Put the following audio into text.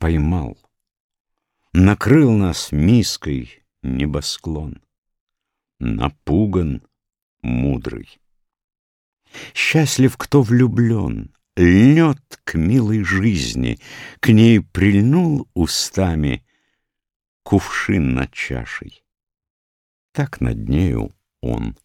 поймал. Накрыл нас миской небосклон. Напуган мудрый. Счастлив, кто влюблен, льнет к милой жизни, К ней прильнул устами кувшин над чашей. Так над нею он.